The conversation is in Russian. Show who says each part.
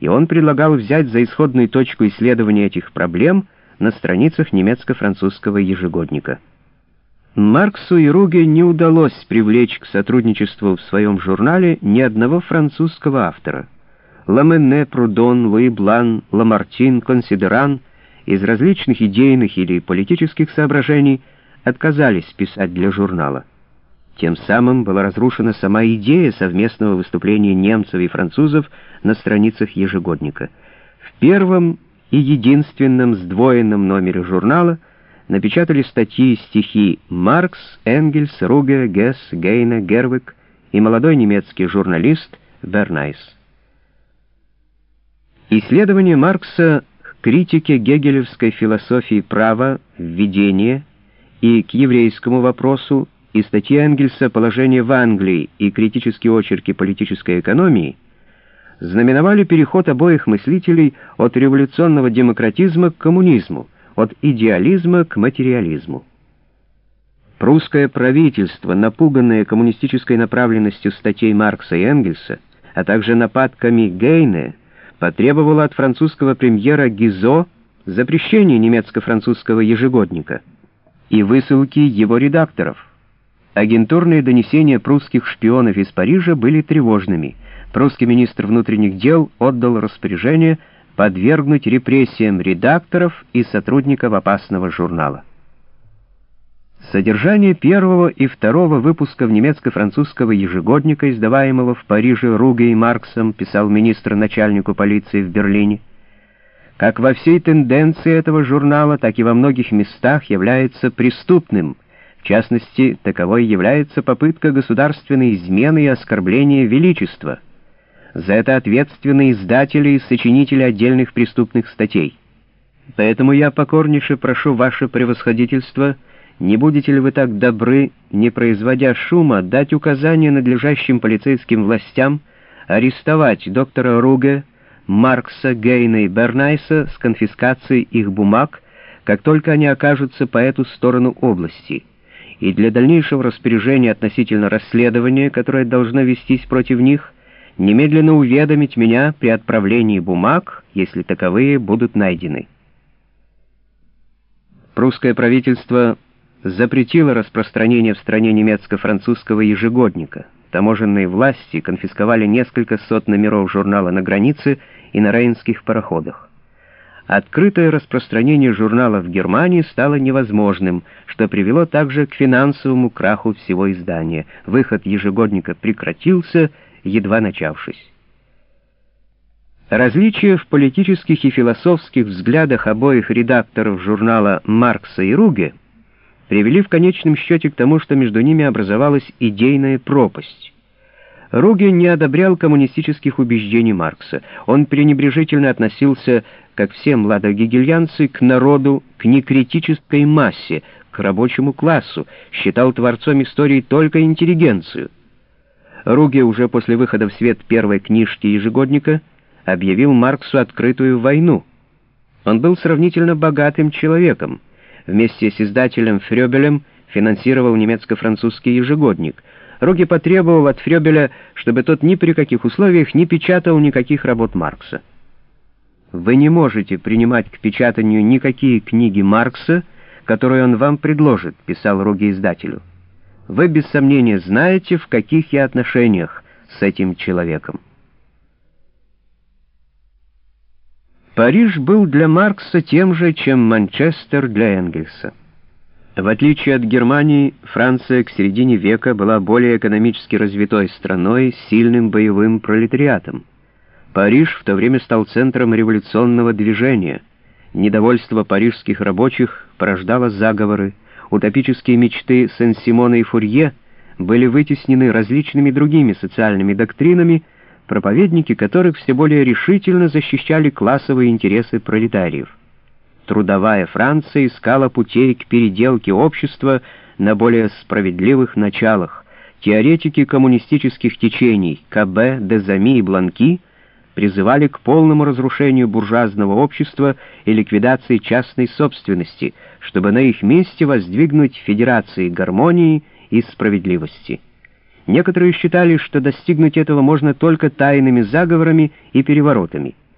Speaker 1: и он предлагал взять за исходную точку исследования этих проблем на страницах немецко-французского ежегодника. Марксу и Руге не удалось привлечь к сотрудничеству в своем журнале ни одного французского автора. Ламене, Прудон, Луи Блан, Ламартин, Консидеран из различных идейных или политических соображений отказались писать для журнала. Тем самым была разрушена сама идея совместного выступления немцев и французов на страницах ежегодника. В первом и единственном сдвоенном номере журнала напечатали статьи и стихи Маркс, Энгельс, Руге, Гесс, Гейне, Гервик и молодой немецкий журналист Бернайс. Исследование Маркса к критике гегелевской философии права, введения и к еврейскому вопросу и статьи Энгельса «Положение в Англии» и критические очерки политической экономии знаменовали переход обоих мыслителей от революционного демократизма к коммунизму, от идеализма к материализму. Прусское правительство, напуганное коммунистической направленностью статей Маркса и Энгельса, а также нападками Гейне, потребовало от французского премьера Гизо запрещения немецко-французского ежегодника и высылки его редакторов. Агентурные донесения прусских шпионов из Парижа были тревожными. Прусский министр внутренних дел отдал распоряжение подвергнуть репрессиям редакторов и сотрудников опасного журнала. Содержание первого и второго выпусков немецко-французского ежегодника, издаваемого в Париже Руге и Марксом, писал министр начальнику полиции в Берлине, как во всей тенденции этого журнала, так и во многих местах является преступным – в частности, таковой является попытка государственной измены и оскорбления величества. За это ответственны издатели и сочинители отдельных преступных статей. Поэтому я покорнейше прошу ваше превосходительство, не будете ли вы так добры, не производя шума, дать указание надлежащим полицейским властям арестовать доктора Руге, Маркса, Гейна и Бернайса с конфискацией их бумаг, как только они окажутся по эту сторону области» и для дальнейшего распоряжения относительно расследования, которое должно вестись против них, немедленно уведомить меня при отправлении бумаг, если таковые будут найдены. Прусское правительство запретило распространение в стране немецко-французского ежегодника. Таможенные власти конфисковали несколько сот номеров журнала на границе и на рейнских пароходах. Открытое распространение журнала в Германии стало невозможным, что привело также к финансовому краху всего издания. Выход ежегодника прекратился, едва начавшись. Различия в политических и философских взглядах обоих редакторов журнала «Маркса и Руге» привели в конечном счете к тому, что между ними образовалась идейная пропасть. Руге не одобрял коммунистических убеждений Маркса. Он пренебрежительно относился, как все младогегельянцы, к народу, к некритической массе, к рабочему классу, считал творцом истории только интеллигенцию. Руге уже после выхода в свет первой книжки ежегодника объявил Марксу открытую войну. Он был сравнительно богатым человеком. Вместе с издателем Фрёбелем финансировал немецко-французский ежегодник — Руги потребовал от Фрёбеля, чтобы тот ни при каких условиях не печатал никаких работ Маркса. «Вы не можете принимать к печатанию никакие книги Маркса, которые он вам предложит», — писал Руги издателю. «Вы без сомнения знаете, в каких я отношениях с этим человеком». Париж был для Маркса тем же, чем Манчестер для Энгельса. В отличие от Германии, Франция к середине века была более экономически развитой страной с сильным боевым пролетариатом. Париж в то время стал центром революционного движения. Недовольство парижских рабочих порождало заговоры. Утопические мечты Сен-Симона и Фурье были вытеснены различными другими социальными доктринами, проповедники которых все более решительно защищали классовые интересы пролетариев трудовая Франция искала путей к переделке общества на более справедливых началах. Теоретики коммунистических течений КБ, Дезами и Бланки призывали к полному разрушению буржуазного общества и ликвидации частной собственности, чтобы на их месте воздвигнуть федерации гармонии и справедливости. Некоторые считали, что достигнуть этого можно только тайными заговорами и переворотами —